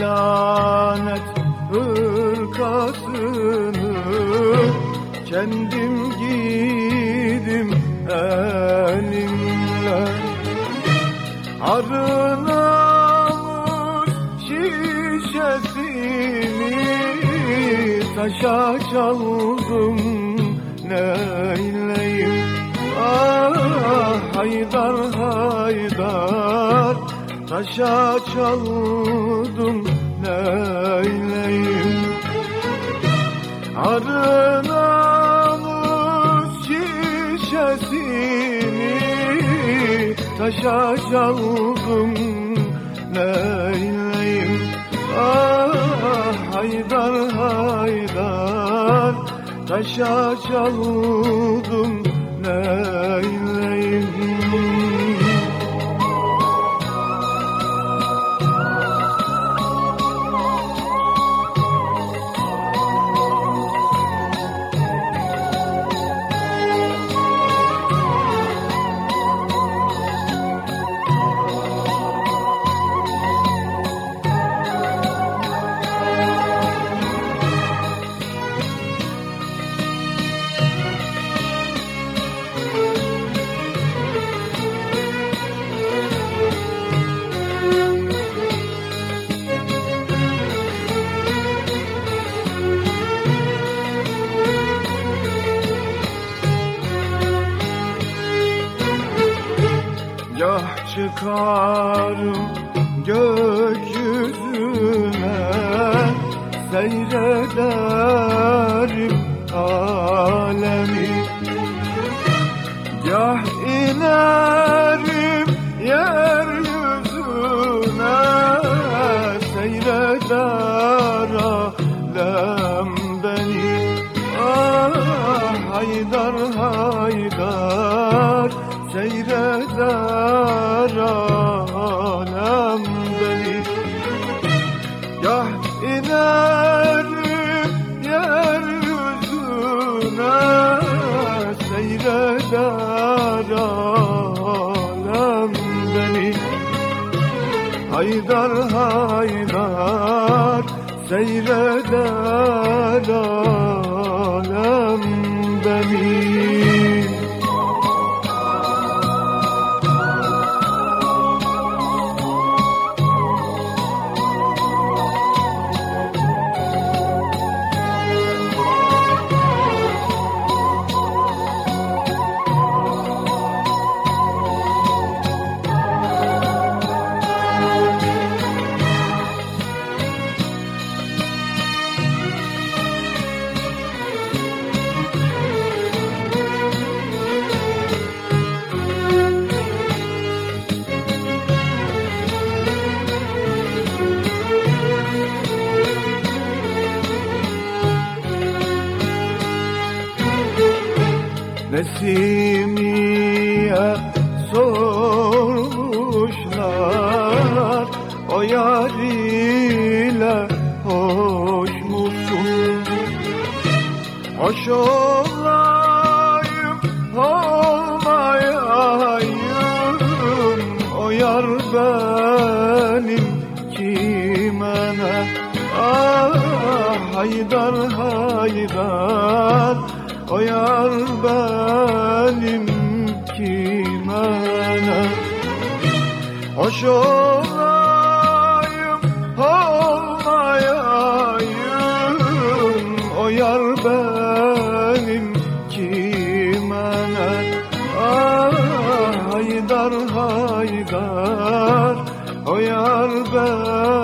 lanet hırkasını kendim giydim elimle. Arınamış şişesini taşa çaldım neyleyim? Ah haydar haydar taşa çaldım neyleyim? Arınamış şişesini taşa çaldım neyleyim? Ah haydar haydar taşa çaldım neyleyim Gah çıkarım gökyüzüne Seyrederim alemi. Gah inerim yeryüzüne Seyreder alem beni. Ah haydar haydar Seyreder Haydar haydar seyreder alem beni Nesimiye sormuşlar. O yar ile hoş musun? Hoş olayım olmayayım. O yar benim kime ne Ah haydar haydar O benim kime ne Hoş olayım olmayayım. O yar benim kime ne Ah haydar haydar O yar benim